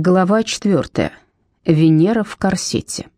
Глава 4. Венера в корсете.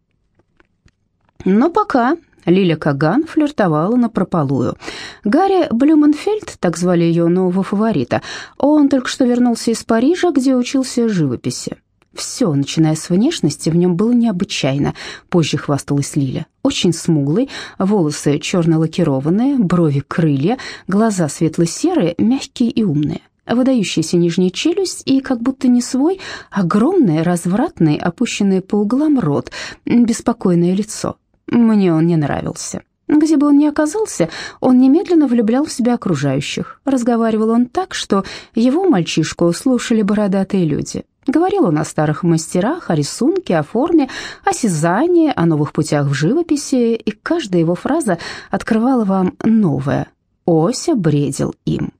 Но пока Лиля Каган флиртовала на прополую. Гарри Блюменфельд, так звали ее нового фаворита, он только что вернулся из Парижа, где учился живописи. Все, начиная с внешности, в нем было необычайно. Позже хвасталась Лиля. Очень смуглый, волосы черно-лакированные, брови крылья, глаза светло-серые, мягкие и умные. Выдающаяся нижняя челюсть и, как будто не свой, огромный, развратный, опущенный по углам рот, беспокойное лицо. Мне он не нравился. Где бы он ни оказался, он немедленно влюблял в себя окружающих. Разговаривал он так, что его мальчишку слушали бородатые люди. Говорил он о старых мастерах, о рисунке, о форме, о сязании, о новых путях в живописи, и каждая его фраза открывала вам новое. Ося бредил им.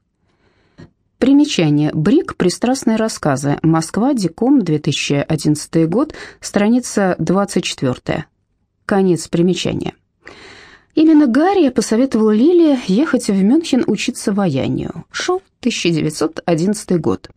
Примечание. Брик. Пристрастные рассказы. Москва. Диком. 2011 год. Страница 24. Конец примечания. Именно Гарри посоветовал Лиле ехать в Мюнхен учиться ваянию. Шел 1911 год.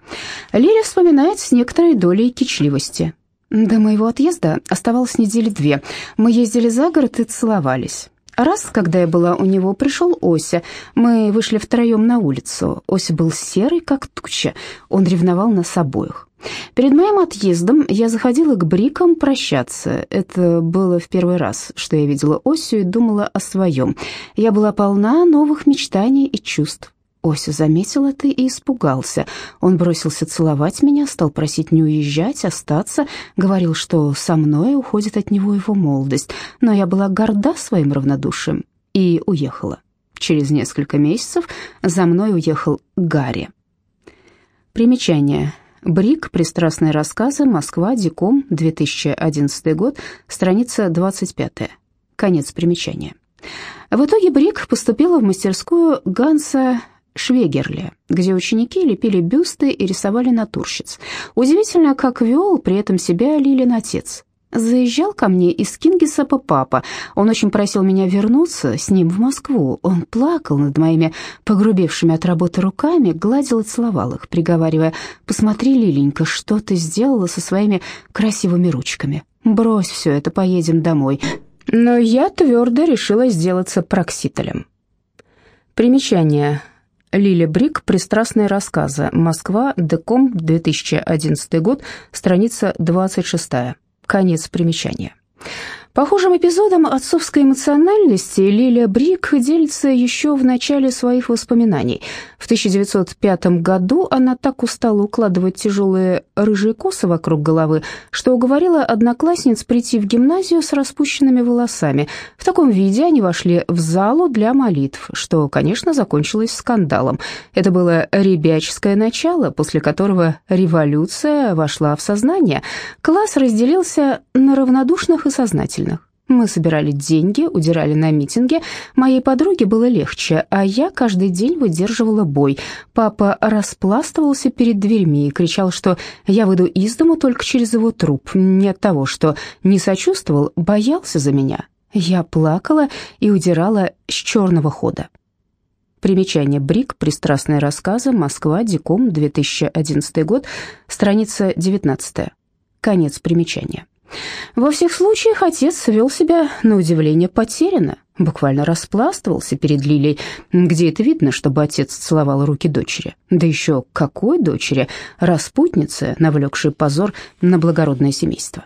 Лиля вспоминает с некоторой долей кичливости. До моего отъезда оставалось недели две. Мы ездили за город и целовались. Раз, когда я была у него, пришел Ося. Мы вышли втроем на улицу. Ося был серый, как туча. Он ревновал нас обоих. Перед моим отъездом я заходила к Брикам прощаться. Это было в первый раз, что я видела Осю и думала о своем. Я была полна новых мечтаний и чувств. Ося заметил это и испугался. Он бросился целовать меня, стал просить не уезжать, остаться, говорил, что со мной уходит от него его молодость, но я была горда своим равнодушием и уехала. Через несколько месяцев за мной уехал Гарри. Примечание. Брик. Пристрастные рассказы. Москва. Диком. 2011 год. Страница 25. Конец примечания. В итоге Брик поступила в мастерскую Ганса Швегерле, где ученики лепили бюсты и рисовали натурщиц. Удивительно, как вел при этом себя Лилин отец. Заезжал ко мне из Кингисапа папа. Он очень просил меня вернуться с ним в Москву. Он плакал над моими погрубевшими от работы руками, гладил и целовал их, приговаривая, «Посмотри, Лиленька, что ты сделала со своими красивыми ручками. Брось все это, поедем домой». Но я твердо решила сделаться проксителем. Примечание. Лиля Брик. Пристрастные рассказы. Москва. Деком. 2011 год. Страница 26. Конец примечания. Похожим эпизодом отцовской эмоциональности Лилия Брик делится еще в начале своих воспоминаний. В 1905 году она так устала укладывать тяжелые рыжие косы вокруг головы, что уговорила одноклассниц прийти в гимназию с распущенными волосами. В таком виде они вошли в залу для молитв, что, конечно, закончилось скандалом. Это было ребяческое начало, после которого революция вошла в сознание. Класс разделился на равнодушных и сознательных. Мы собирали деньги, удирали на митинги. Моей подруге было легче, а я каждый день выдерживала бой. Папа распластывался перед дверьми и кричал, что я выйду из дому только через его труп. Не от того, что не сочувствовал, боялся за меня. Я плакала и удирала с черного хода. Примечание Брик. Пристрастные рассказы. Москва. Диком. 2011 год. Страница 19. Конец примечания. Во всех случаях отец вел себя, на удивление, потерянно, буквально распластывался перед Лилей, где это видно, чтобы отец целовал руки дочери. Да еще какой дочери? Распутницы, навлекшей позор на благородное семейство.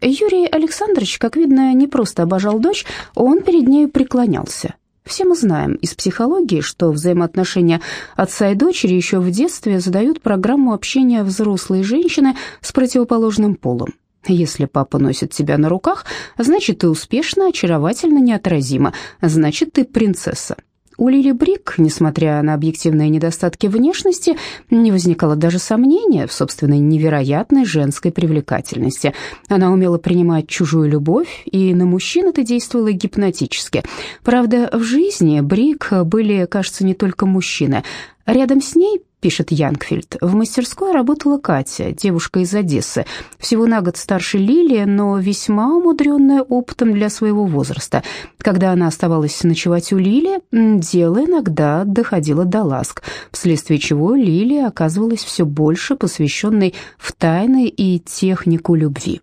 Юрий Александрович, как видно, не просто обожал дочь, он перед нею преклонялся. Все мы знаем из психологии, что взаимоотношения отца и дочери еще в детстве задают программу общения взрослой женщины с противоположным полом. Если папа носит тебя на руках, значит, ты успешна, очаровательна, неотразима, значит, ты принцесса. У Лили Брик, несмотря на объективные недостатки внешности, не возникало даже сомнения в собственной невероятной женской привлекательности. Она умела принимать чужую любовь, и на мужчин это действовало гипнотически. Правда, в жизни Брик были, кажется, не только мужчины. Рядом с ней, пишет Янгфельд, в мастерской работала Катя, девушка из Одессы, всего на год старше Лили, но весьма умудренная опытом для своего возраста. Когда она оставалась ночевать у Лили, дело иногда доходило до ласк, вследствие чего Лили оказывалась все больше посвященной в тайны и технику любви.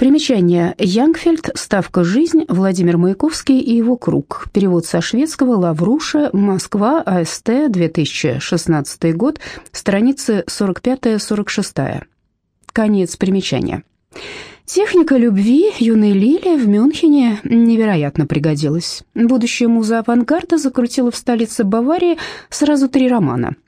Примечание. Янгфельд. Ставка «Жизнь». Владимир Маяковский и его круг. Перевод со шведского. Лавруша. Москва. АСТ. 2016 год. Страницы 45-46. Конец примечания. Техника любви юной Лили в Мюнхене невероятно пригодилась. Будущая муза авангарда закрутила в столице Баварии сразу три романа –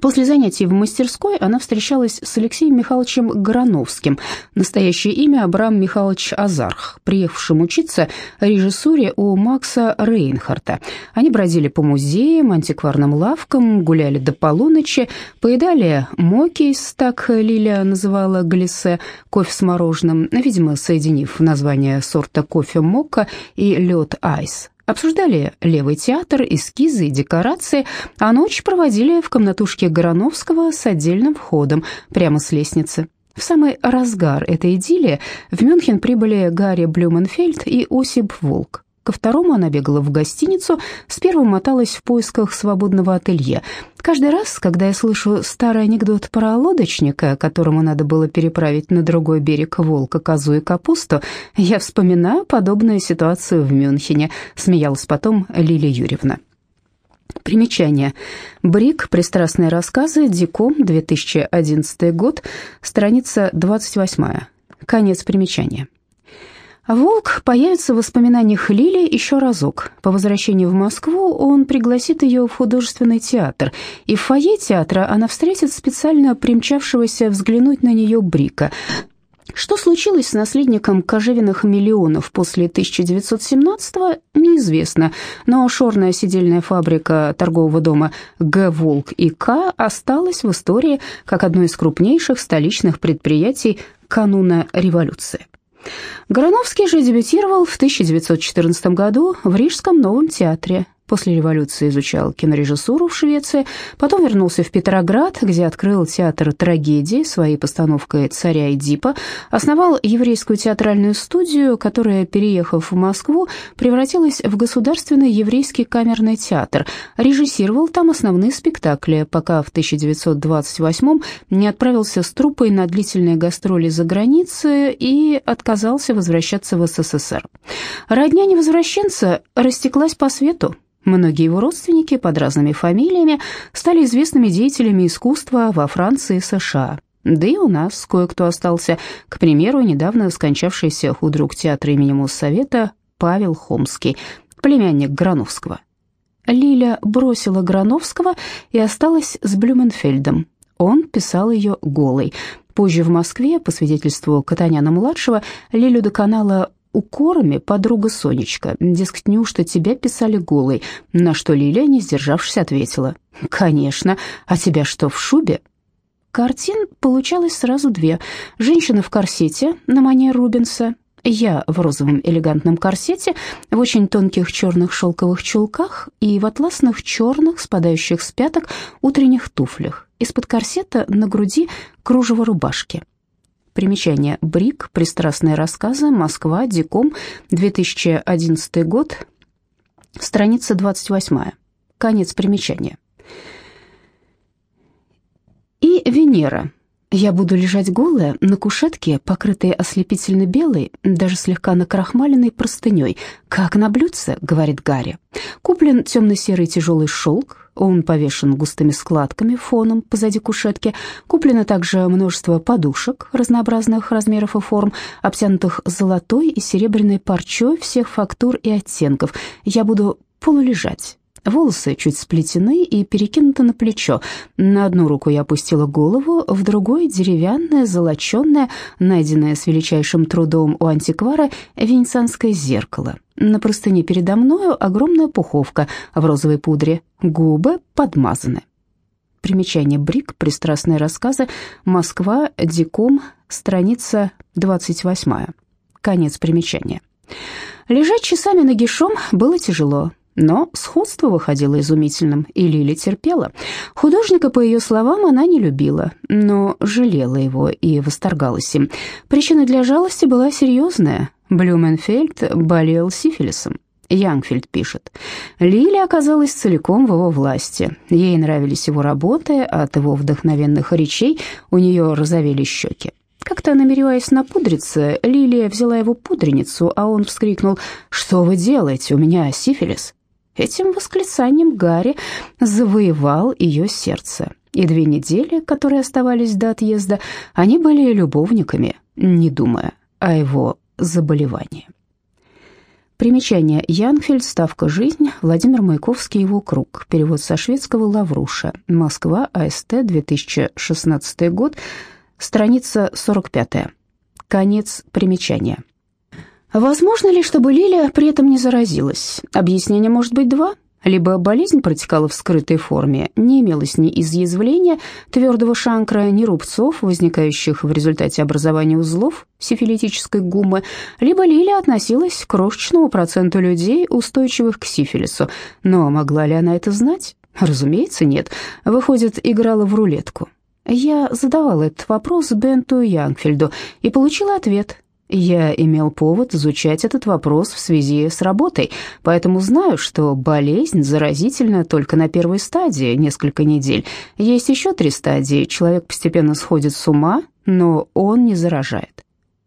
После занятий в мастерской она встречалась с Алексеем Михайловичем Грановским, настоящее имя Абрам Михайлович Азарх, приехавшим учиться режиссуре у Макса Рейнхарта. Они бродили по музеям, антикварным лавкам, гуляли до полуночи, поедали мокис, так Лиля называла глиссе, кофе с мороженым, видимо, соединив название сорта кофе мокка и лед айс. Обсуждали левый театр, эскизы и декорации, а ночь проводили в комнатушке Гороновского с отдельным входом, прямо с лестницы. В самый разгар этой идиллии в Мюнхен прибыли Гарри Блюменфельд и Осип Волк. Ко второму она бегала в гостиницу, с первым моталась в поисках свободного ателье. Каждый раз, когда я слышу старый анекдот про лодочника, которому надо было переправить на другой берег волка, козу и капусту, я вспоминаю подобную ситуацию в Мюнхене, смеялась потом Лилия Юрьевна. Примечание. Брик. Пристрастные рассказы. Диком. 2011 год. Страница 28. Конец примечания. Волк появится в воспоминаниях Лили еще разок. По возвращении в Москву он пригласит ее в художественный театр, и в фойе театра она встретит специально примчавшегося взглянуть на нее Брика. Что случилось с наследником кожевенных миллионов после 1917-го, неизвестно, но шорная сидельная фабрика торгового дома Г. Волк и К. осталась в истории как одно из крупнейших столичных предприятий кануна революции. Грановский же дебютировал в 1914 году в Рижском новом театре. После революции изучал кинорежиссуру в Швеции, потом вернулся в Петроград, где открыл театр трагедии своей постановкой «Царя Эдипа», основал еврейскую театральную студию, которая, переехав в Москву, превратилась в Государственный еврейский камерный театр, режиссировал там основные спектакли, пока в 1928 не отправился с труппой на длительные гастроли за границей и отказался возвращаться в СССР. Родня невозвращенца растеклась по свету. Многие его родственники под разными фамилиями стали известными деятелями искусства во Франции и США. Да и у нас кое-кто остался. К примеру, недавно скончавшийся худрук театра имени Моссовета Павел Хомский, племянник Грановского. Лиля бросила Грановского и осталась с Блюменфельдом. Он писал ее голой. Позже в Москве, по свидетельству Катаняна-младшего, Лилю доконала укорами подруга Сонечка. Дескать, неужто тебя писали голой? На что Лилия, не сдержавшись, ответила. «Конечно. А тебя что, в шубе?» Картин получалось сразу две. Женщина в корсете на манер Рубенса, я в розовом элегантном корсете, в очень тонких черных шелковых чулках и в атласных черных, спадающих с пяток, утренних туфлях. Из-под корсета на груди кружево рубашки. Примечание. Брик. Пристрастные рассказы. Москва. Диком. 2011 год. Страница 28. Конец примечания. И Венера. Я буду лежать голая на кушетке, покрытой ослепительно белой, даже слегка накрахмаленной простыней, как на блюдце, говорит Гарри. Куплен темно-серый тяжелый шелк, он повешен густыми складками фоном позади кушетки. Куплено также множество подушек разнообразных размеров и форм, обтянутых золотой и серебряной парчой всех фактур и оттенков. Я буду полулежать Волосы чуть сплетены и перекинуты на плечо. На одну руку я опустила голову, в другой — деревянное, золоченное, найденное с величайшим трудом у антиквара, венецианское зеркало. На простыне передо мною огромная пуховка в розовой пудре, губы подмазаны. Примечание Брик, пристрастные рассказы, Москва, Диком, страница 28. Конец примечания. Лежать часами нагишом было тяжело. Но сходство выходило изумительным, и Лили терпела. Художника, по ее словам, она не любила, но жалела его и восторгалась им. Причина для жалости была серьезная. Блюменфельд болел сифилисом. Янгфельд пишет. Лили оказалась целиком в его власти. Ей нравились его работы, от его вдохновенных речей у нее розовели щеки. Как-то, намереваясь напудриться, Лилия взяла его пудреницу, а он вскрикнул «Что вы делаете? У меня сифилис». Этим восклицанием Гарри завоевал ее сердце. И две недели, которые оставались до отъезда, они были любовниками, не думая о его заболевании. Примечание. Янфельд. Ставка «Жизнь». Владимир Маяковский. Его круг. Перевод со шведского Лавруша. Москва. АСТ. 2016 год. Страница 45. Конец примечания. Возможно ли, чтобы Лилия при этом не заразилась? Объяснение может быть два. Либо болезнь протекала в скрытой форме, не имелось ни изъязвления твердого шанкра, ни рубцов, возникающих в результате образования узлов сифилитической гумы, либо Лилия относилась к крошечному проценту людей, устойчивых к сифилису. Но могла ли она это знать? Разумеется, нет. Выходит, играла в рулетку. Я задавала этот вопрос Бенту Янгфельду и получила ответ. Я имел повод изучать этот вопрос в связи с работой, поэтому знаю, что болезнь заразительна только на первой стадии, несколько недель. Есть еще три стадии, человек постепенно сходит с ума, но он не заражает.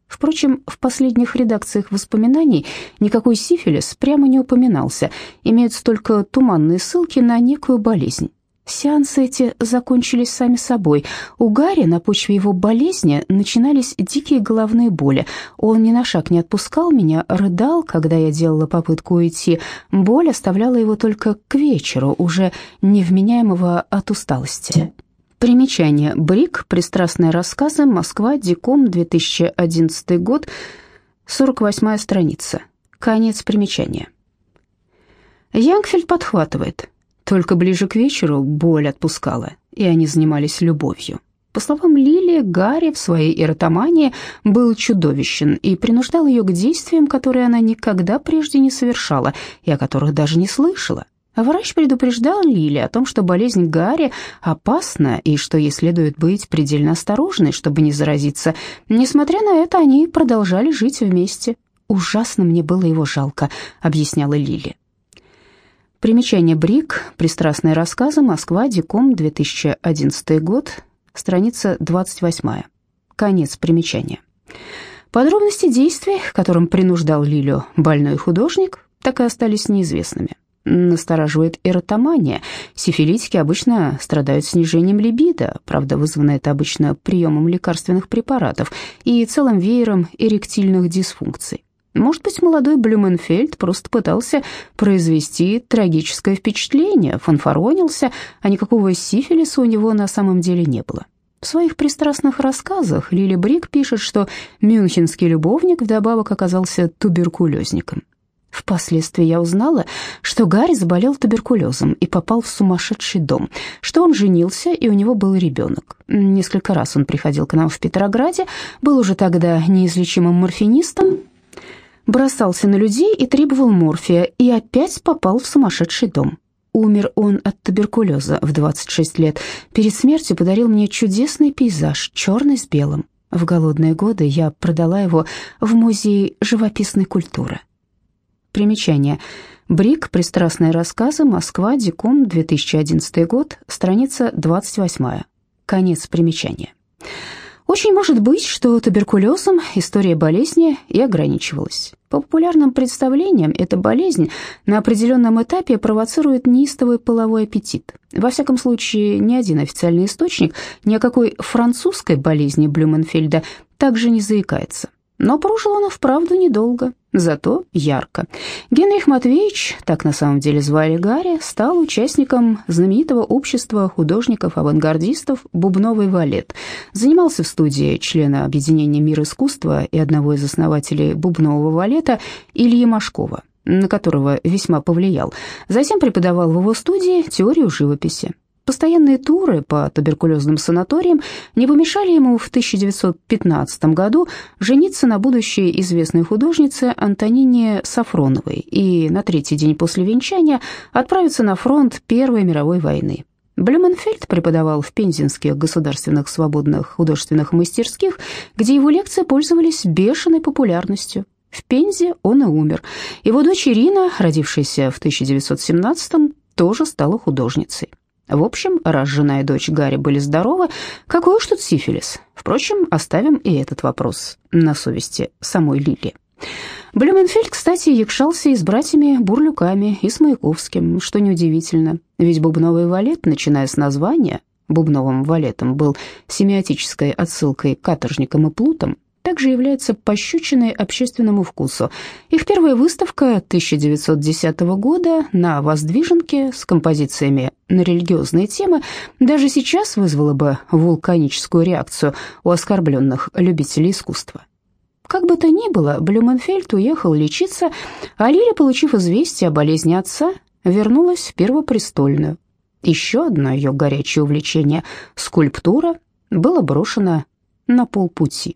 Впрочем, в последних редакциях воспоминаний никакой сифилис прямо не упоминался, имеются только туманные ссылки на некую болезнь. Сеансы эти закончились сами собой. У Гарри на почве его болезни начинались дикие головные боли. Он ни на шаг не отпускал меня, рыдал, когда я делала попытку уйти. Боль оставляла его только к вечеру, уже невменяемого от усталости. Примечание. Брик. Пристрастные рассказы. Москва. Диком. 2011 год. 48 страница. Конец примечания. Янгфельд подхватывает. Только ближе к вечеру боль отпускала, и они занимались любовью. По словам Лили, Гарри в своей эротомании был чудовищен и принуждал ее к действиям, которые она никогда прежде не совершала и о которых даже не слышала. Врач предупреждал Лили о том, что болезнь Гарри опасна и что ей следует быть предельно осторожной, чтобы не заразиться. Несмотря на это, они продолжали жить вместе. «Ужасно мне было его жалко», — объясняла Лили. Примечание Брик, пристрастные рассказы, Москва, Диком, 2011 год, страница 28. Конец примечания. Подробности действий, которым принуждал Лилю больной художник, так и остались неизвестными. Настораживает эротомания. Сифилитики обычно страдают снижением либидо, правда, вызвано это обычно приемом лекарственных препаратов и целым веером эректильных дисфункций. Может быть, молодой Блюменфельд просто пытался произвести трагическое впечатление, фанфаронился, а никакого сифилиса у него на самом деле не было. В своих пристрастных рассказах Лили Брик пишет, что мюнхенский любовник вдобавок оказался туберкулезником. Впоследствии я узнала, что Гарри заболел туберкулезом и попал в сумасшедший дом, что он женился и у него был ребенок. Несколько раз он приходил к нам в Петрограде, был уже тогда неизлечимым морфинистом, бросался на людей и требовал морфия, и опять попал в сумасшедший дом. Умер он от туберкулеза в 26 лет. Перед смертью подарил мне чудесный пейзаж, черный с белым. В голодные годы я продала его в музей живописной культуры. Примечание. Брик. Пристрастные рассказы. Москва. Диком. 2011 год. Страница 28. Конец примечания. Очень может быть, что туберкулезом история болезни и ограничивалась. По популярным представлениям, эта болезнь на определенном этапе провоцирует неистовый половой аппетит. Во всяком случае, ни один официальный источник ни о какой французской болезни Блюменфельда также не заикается. Но прожил он вправду недолго, зато ярко. Генрих Матвеевич, так на самом деле звали Гарри, стал участником знаменитого общества художников-авангардистов «Бубновый валет». Занимался в студии члена Объединения «Мир искусства» и одного из основателей «Бубнового валета» Ильи Машкова на которого весьма повлиял. Затем преподавал в его студии теорию живописи. Постоянные туры по туберкулезным санаториям не помешали ему в 1915 году жениться на будущей известной художнице Антонине Сафроновой и на третий день после венчания отправиться на фронт Первой мировой войны. Блюменфельд преподавал в Пензенских государственных свободных художественных мастерских, где его лекции пользовались бешеной популярностью. В Пензе он и умер. Его дочь Ирина, родившаяся в 1917-м, тоже стала художницей. В общем, раз жена и дочь Гарри были здоровы, какой уж тут сифилис. Впрочем, оставим и этот вопрос на совести самой Лили. Блюменфельд, кстати, якшался и с братьями Бурлюками, и с Маяковским, что неудивительно, ведь бубновый валет, начиная с названия, бубновым валетом был семиотической отсылкой к каторжникам и плутам, также является пощечиной общественному вкусу. Их первая выставка 1910 года на Воздвиженке с композициями на религиозные темы даже сейчас вызвала бы вулканическую реакцию у оскорбленных любителей искусства. Как бы то ни было, Блюменфельд уехал лечиться, а Лиля, получив известие о болезни отца, вернулась в Первопрестольную. Еще одно ее горячее увлечение — скульптура — было брошено на полпути.